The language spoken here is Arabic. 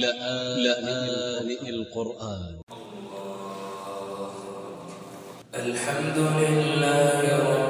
لآن القرآن. الحمد لله رب